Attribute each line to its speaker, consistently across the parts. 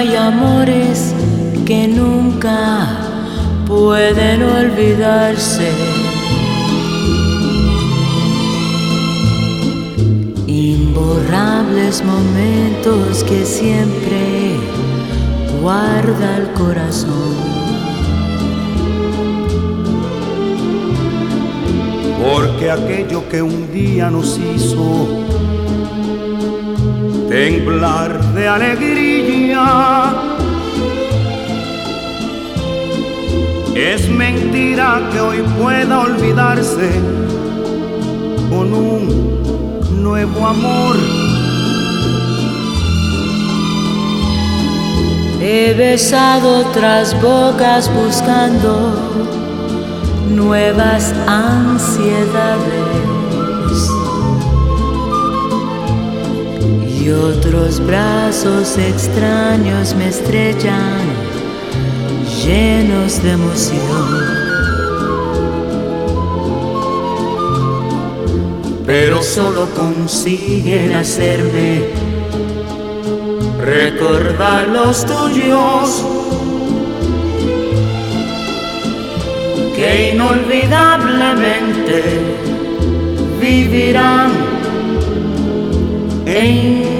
Speaker 1: Hay amores que nunca pueden olvidarse. Imborrables momentos que siempre guarda el corazón.
Speaker 2: porque aquello que un día nos hizo temblar de alegría es mentira que hoy pueda olvidarse con un nuevo amor.
Speaker 1: He besado otras bocas buscando nuevas ansiedades y otros brazos extraños me estrellan llenos de emoción. Pero solo consiguen hacerme recordar los tuyos que inolvidablemente vivirán en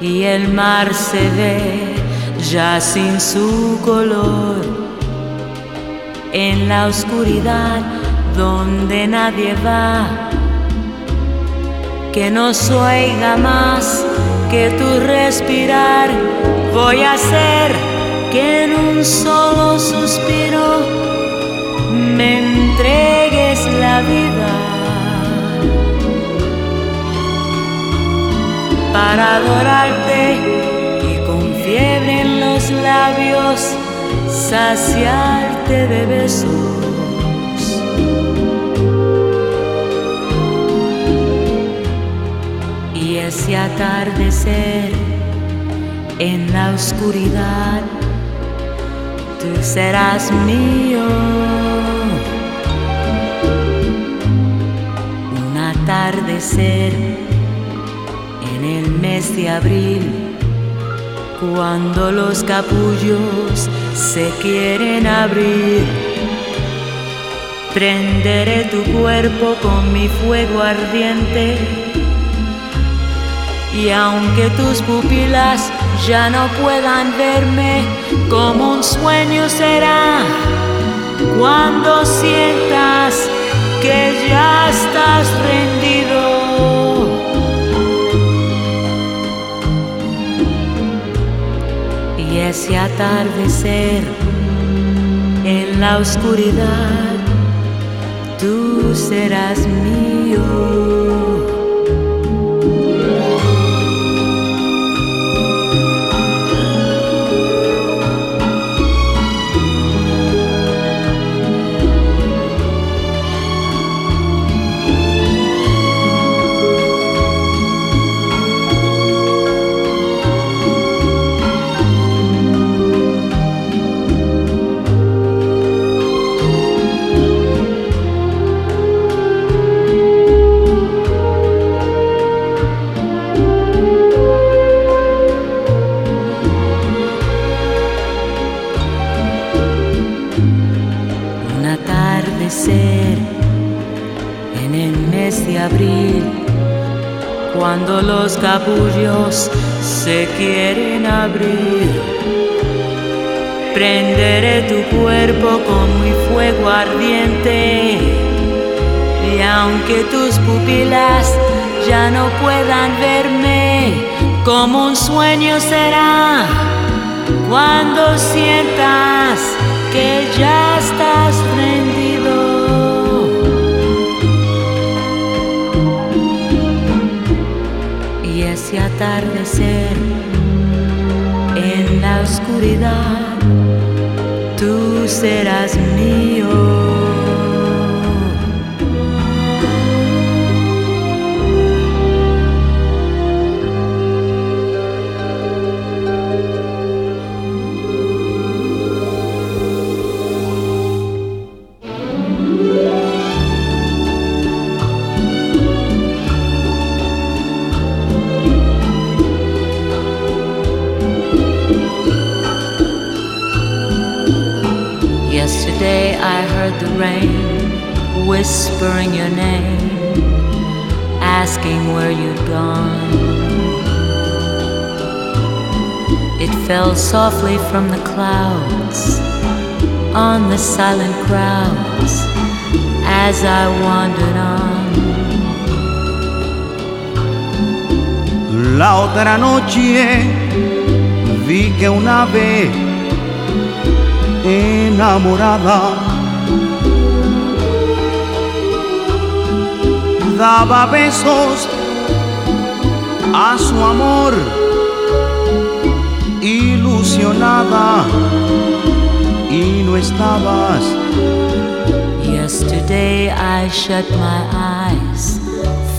Speaker 1: Y el mar se ve ya sin su color en la oscuridad donde nadie va, que no oiga más que tu respirar. Voy a hacer que en un solo suspiro me entregues la vida para adorarte y con fiebre en los labios saciarte de besos. ese atardecer en la oscuridad, tú serás mío. Un atardecer en el mes de abril, cuando los capullos se quieren abrir. Prenderé tu cuerpo con mi fuego ardiente y aunque tus pupilas ya no puedan verme, como un sueño será cuando sientas que ya estás rendido. Ese atardecer en la oscuridad, tú serás mío. Los capullos se quieren abrir. Prenderé tu cuerpo con mi fuego ardiente y aunque tus pupilas ya no puedan verme, como un sueño será cuando sientas que ya estás rendido. Atardecer en la oscuridad, tú serás mío. Clouds on the silent crowds as I wandered on.
Speaker 2: La otra noche vi que una ave enamorada daba besos a su amor, y no estabas.
Speaker 1: Yesterday I shut my eyes,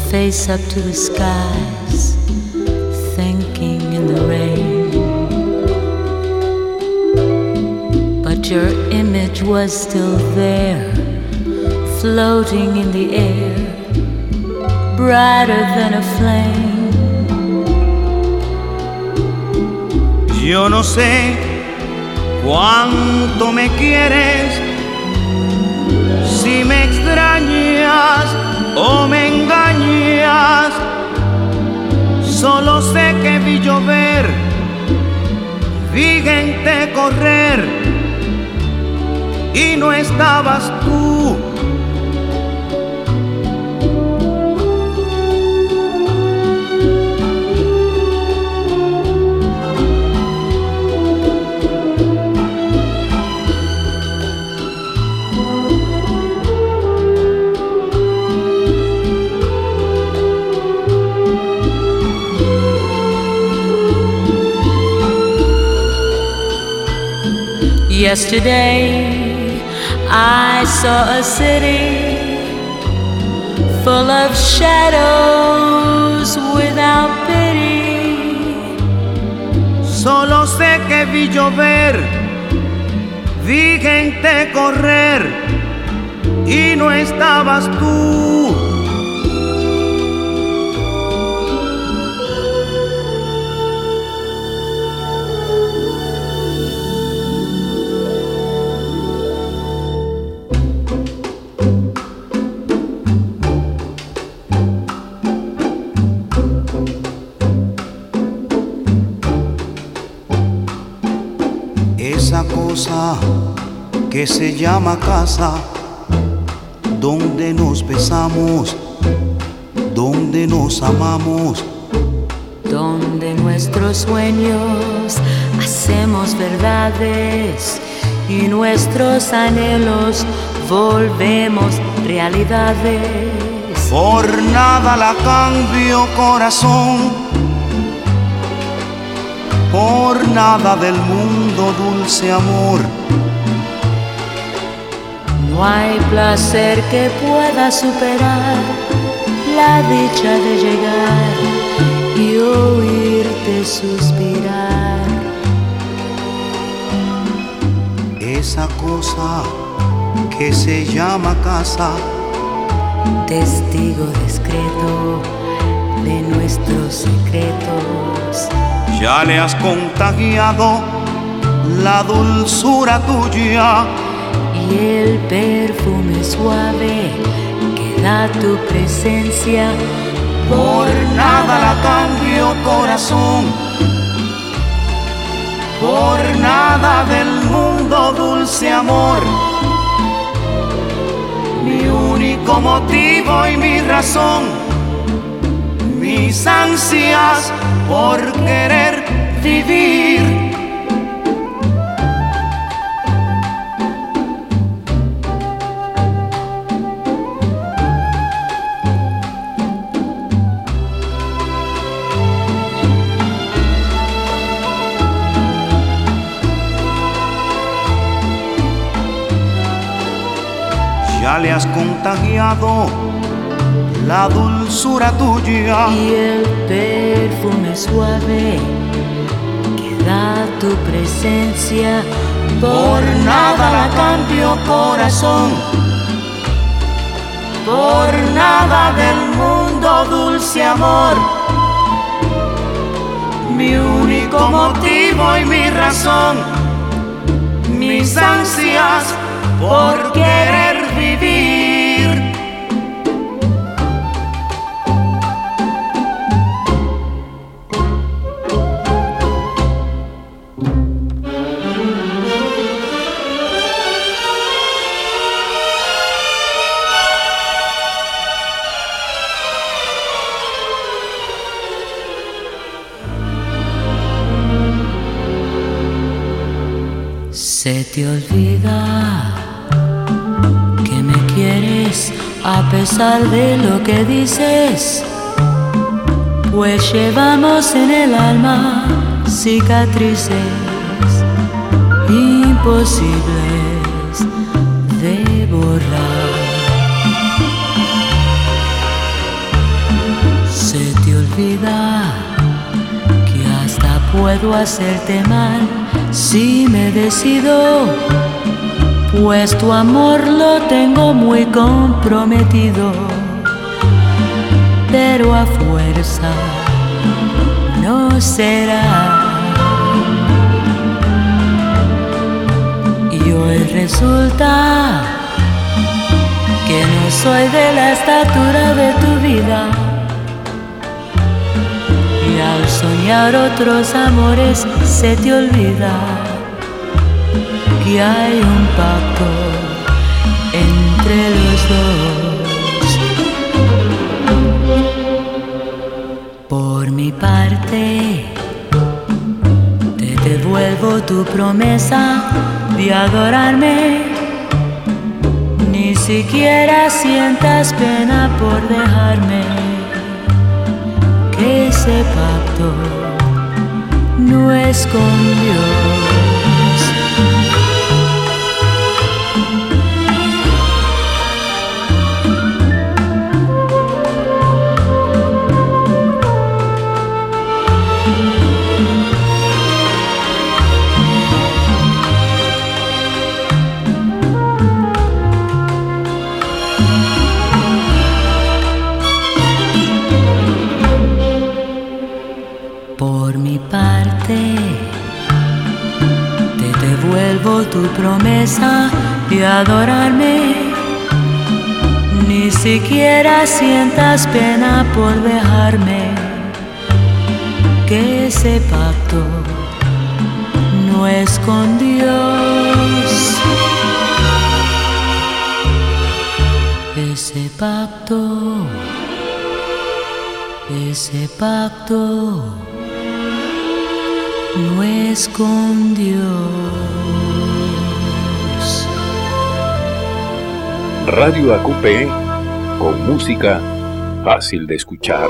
Speaker 1: face up to the skies, thinking in the rain. But your image was still there, floating in the air brighter than a flame.
Speaker 2: Yo no sé cuánto me quieres, si me extrañas o me engañas. Solo sé que vi llover, vi gente correr y no estabas tú
Speaker 1: Yesterday I saw a city full of shadows without pity.
Speaker 2: Solo sé que vi llover, vi gente correr y no estabas tú. Que se llama casa, donde nos besamos, donde nos amamos,
Speaker 1: donde nuestros sueños hacemos verdades y nuestros anhelos volvemos realidades.
Speaker 2: Por nada la cambio corazón por nada del mundo, dulce amor.
Speaker 1: No hay placer que pueda superar la dicha de llegar y oírte suspirar.
Speaker 2: Esa cosa que se llama casa,
Speaker 1: testigo discreto de nuestros secretos
Speaker 2: ya le has contagiado la dulzura tuya
Speaker 1: y el perfume suave que da tu presencia.
Speaker 2: Por nada la cambio corazón, por nada del mundo dulce amor. Mi único motivo y mi razón, mis ansias por querer vivir le has contagiado la dulzura tuya
Speaker 1: y el perfume suave que da tu presencia.
Speaker 2: Por nada la cambio corazón, por nada del mundo dulce amor. Mi único motivo y mi razón, mis ansias por querer vivir.
Speaker 1: A pesar de lo que dices, pues llevamos en el alma cicatrices imposibles de borrar. Se te olvida que hasta puedo hacerte mal si me decido pues tu amor lo tengo muy comprometido, pero a fuerza no será. Y hoy resulta que no soy de la estatura de tu vida. Y al soñar otros amores se te olvida y hay un pacto entre los dos. Por mi parte, te devuelvo tu promesa de adorarme. Ni siquiera sientas pena por dejarme. Que ese pacto no es adorarme. Ni siquiera sientas pena por dejarme. Que ese pacto no es con Dios. Ese pacto, ese pacto no es con Dios.
Speaker 3: Radio Acupe con música fácil de escuchar.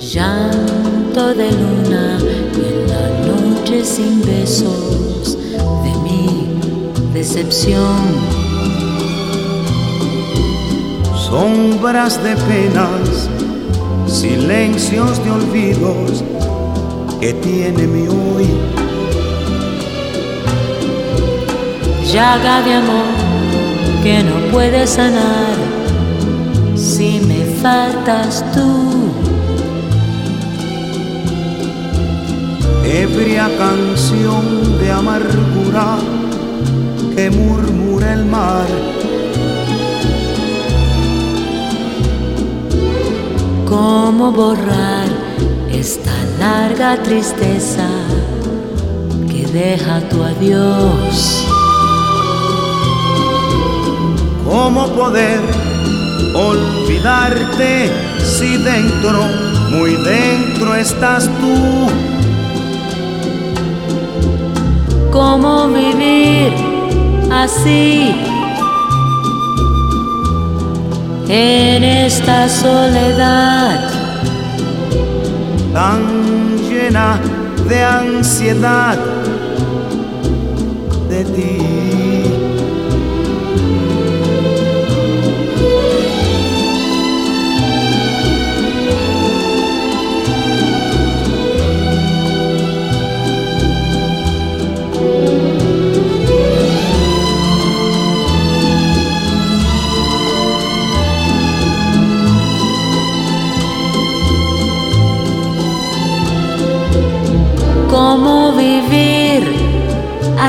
Speaker 1: Llanto de luna en la noche sin besos de mi decepción
Speaker 2: sombras de penas, silencios de olvidos que tiene mi hoy.
Speaker 1: Llaga de amor que no puede sanar si me faltas tú.
Speaker 2: ebria canción de amargura que murmura el mar.
Speaker 1: ¿Cómo borrar esta larga tristeza que deja tu adiós?
Speaker 2: ¿Cómo poder olvidarte si dentro, muy dentro estás tú?
Speaker 1: ¿Cómo vivir así? En esta soledad
Speaker 2: tan llena de ansiedad de ti.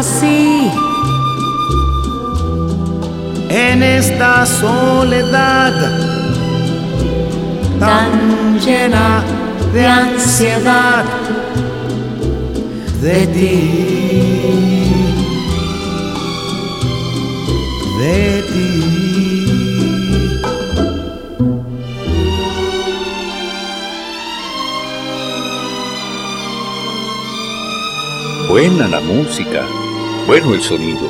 Speaker 1: Así.
Speaker 2: En esta soledad tan llena de ansiedad de ti, de ti.
Speaker 3: Buena la música, bueno el sonido.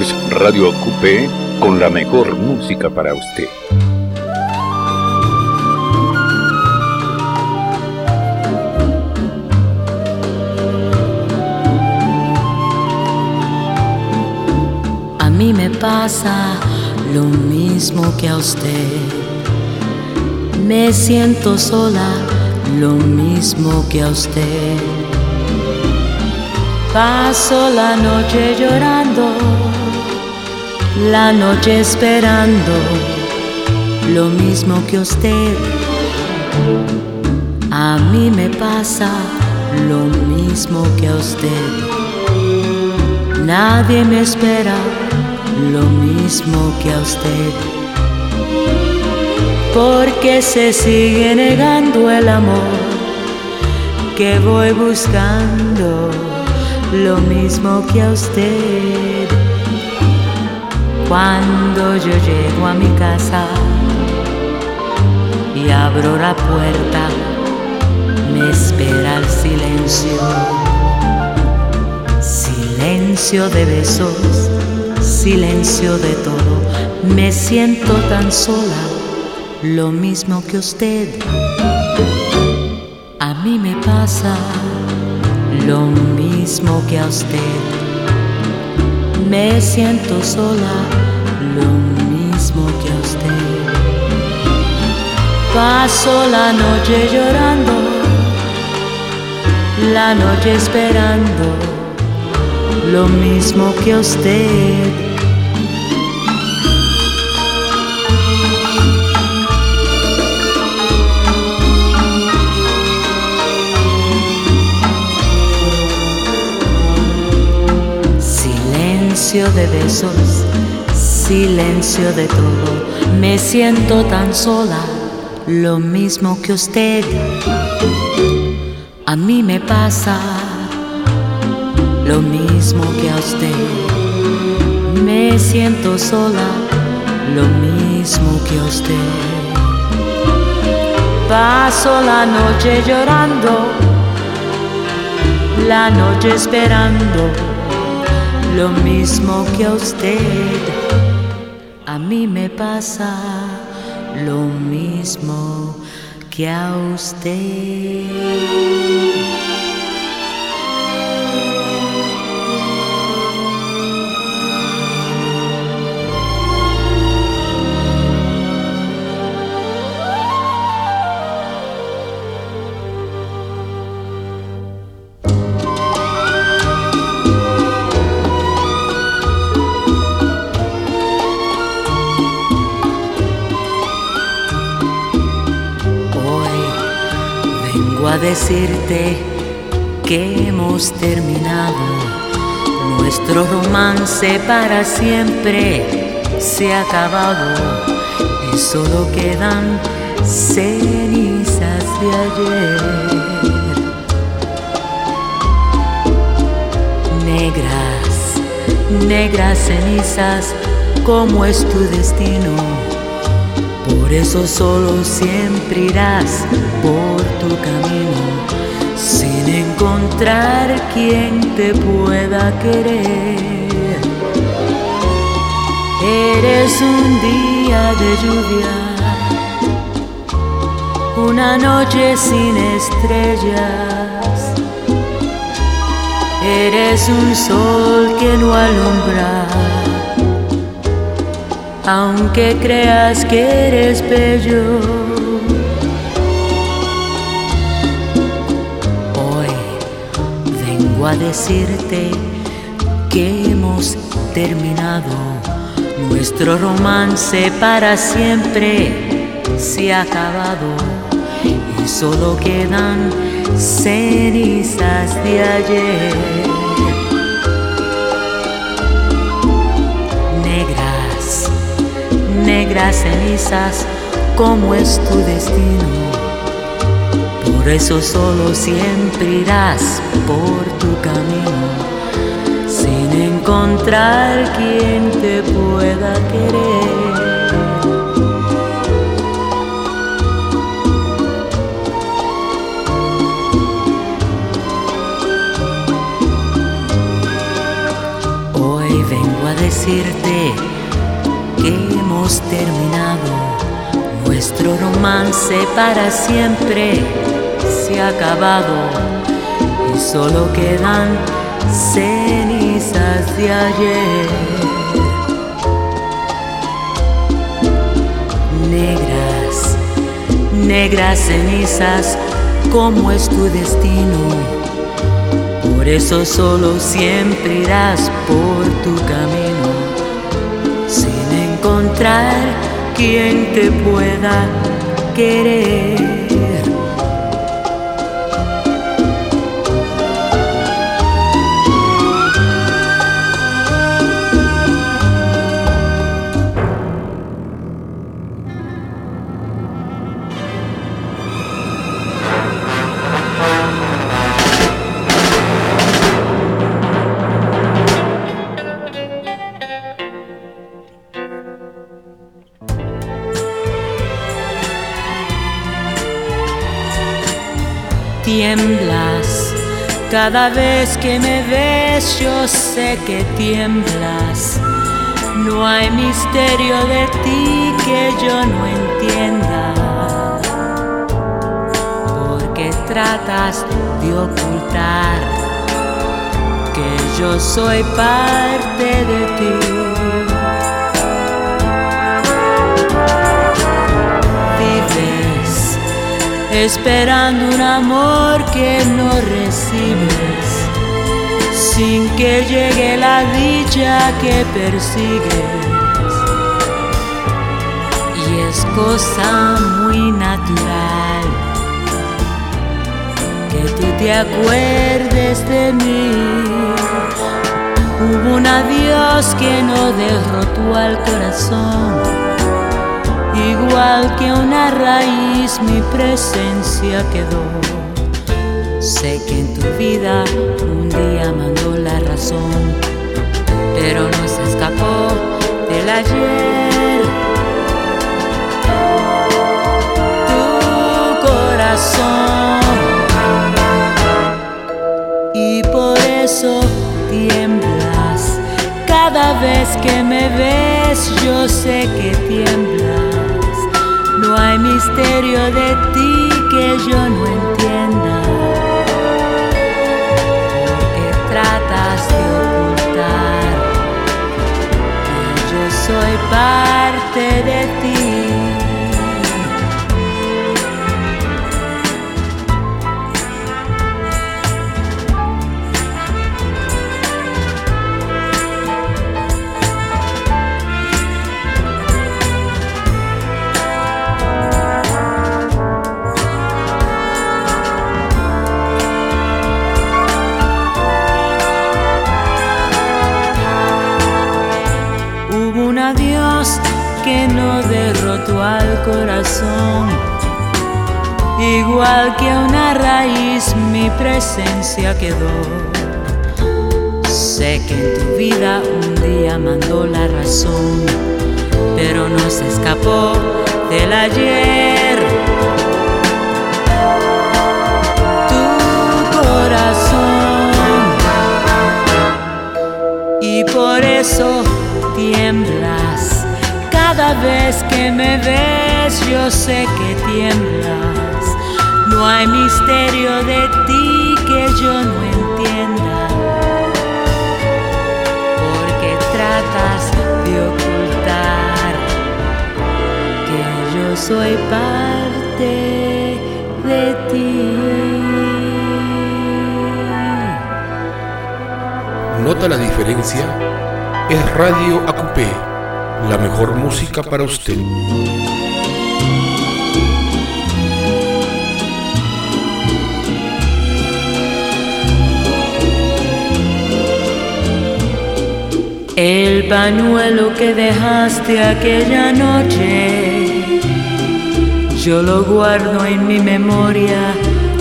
Speaker 3: Es Radio Coupé con la mejor música para usted.
Speaker 1: A mí me pasa lo mismo que a usted. Me siento sola, lo mismo que a usted. Paso la noche llorando, la noche esperando, lo mismo que usted. A mí me pasa lo mismo que a usted. Nadie me espera lo mismo que a usted. Porque se sigue negando el amor que voy buscando, lo mismo que a usted. Cuando yo llego a mi casa y abro la puerta, me espera el silencio. Silencio de besos, silencio de todo. Me siento tan sola, lo mismo que usted. A mí me pasa lo mismo que a usted. Me siento sola, lo mismo que a usted. Paso la noche llorando, la noche esperando, lo mismo que a usted. Silencio de besos, silencio de todo. Me siento tan sola, lo mismo que usted. A mí me pasa lo mismo que a usted. Me siento sola, lo mismo que usted. Paso la noche llorando, la noche esperando, lo mismo que a usted. A mí me pasa lo mismo que a usted. A decirte que hemos terminado. Nuestro romance para siempre se ha acabado y solo quedan cenizas de ayer. Negras, negras cenizas, como es tu destino. Por eso solo siempre irás por tu camino encontrar quien te pueda querer. Eres un día de lluvia, una noche sin estrellas. Eres un sol que no alumbra, aunque creas que eres bello a decirte que hemos terminado nuestro romance para siempre se ha acabado y solo quedan cenizas de ayer. Negras cenizas, como es tu destino por eso solo siempre irás por tu camino, sin encontrar quien te pueda querer. Hoy vengo a decirte que hemos terminado nuestro romance para siempre se ha acabado y solo quedan cenizas de ayer. Negras, negras cenizas, como es tu destino. Por eso solo siempre irás por tu camino, encontrar quien te pueda querer. Cada vez que me ves yo sé que tiemblas. No hay misterio de ti que yo no entienda. Porque tratas de ocultar que yo soy parte de ti. Esperando un amor que no recibes, sin que llegue la dicha que persigues. Y es cosa muy natural que tú te acuerdes de mí. Hubo un adiós que no derrotó al corazón igual que una raíz mi presencia quedó. Sé que en tu vida un día mandó la razón, pero no se escapó del ayer. Tu corazón. Y por eso tiemblas. Cada vez que me ves yo sé que tiemblas hay misterio de ti que yo no entienda. Porque tratas de ocultar que yo soy parte quedó. Sé que en tu vida un día mandó la razón, pero no se escapó del ayer. Tu corazón. Y por eso tiemblas. Cada vez que me ves yo sé que tiemblas. No hay misterio de ti que yo no entienda. Porque tratas de ocultar que yo soy parte de ti.
Speaker 4: ¿Nota la diferencia? Es Radio Acupé, la mejor música para usted.
Speaker 1: El pañuelo que dejaste aquella noche, yo lo guardo en mi memoria,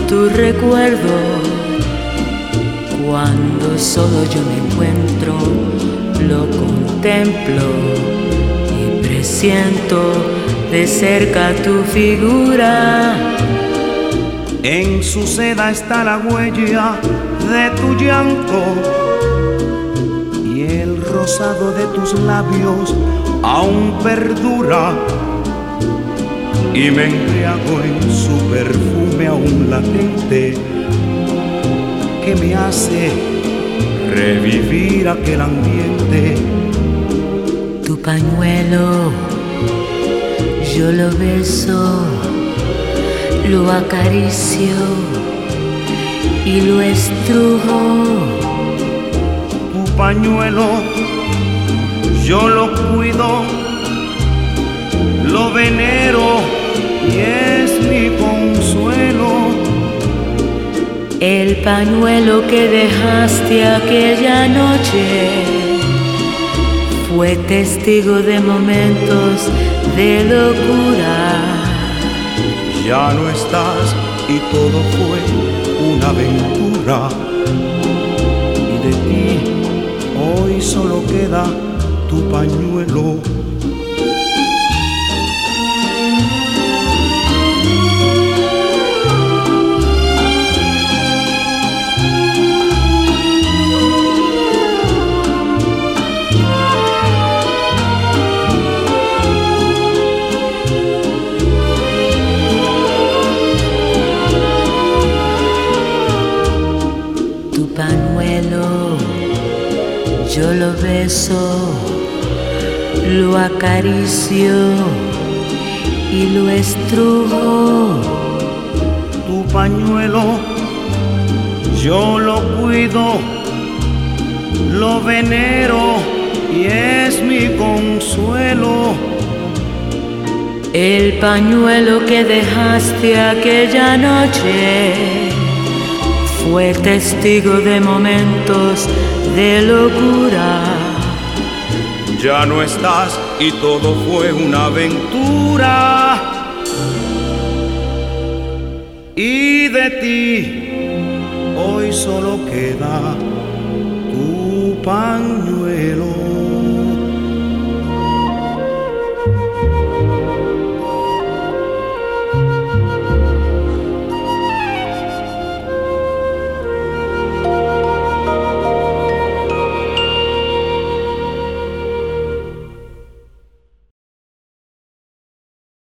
Speaker 1: tu recuerdo. Cuando solo yo me encuentro, lo contemplo y presiento de cerca tu figura.
Speaker 2: En su seda está la huella de tu llanto rosado de tus labios aún perdura. Y me embriago en su perfume aún latente que me hace revivir aquel ambiente.
Speaker 1: Tu pañuelo, yo lo beso, lo acaricio y lo estrujo.
Speaker 2: Tu pañuelo, yo lo cuido, lo venero y es mi consuelo.
Speaker 1: El pañuelo que dejaste aquella noche fue testigo de momentos de locura.
Speaker 2: Ya no estás y todo fue una aventura. Y de ti hoy solo queda.
Speaker 1: Tu pañuelo, yo lo beso, lo acaricio y lo estrujo.
Speaker 2: Tu pañuelo, yo lo cuido, lo venero y es mi consuelo.
Speaker 1: El pañuelo que dejaste aquella noche fue testigo de momentos de locura.
Speaker 2: Ya no estás y todo fue una aventura. Y de ti hoy solo queda tu pañuelo.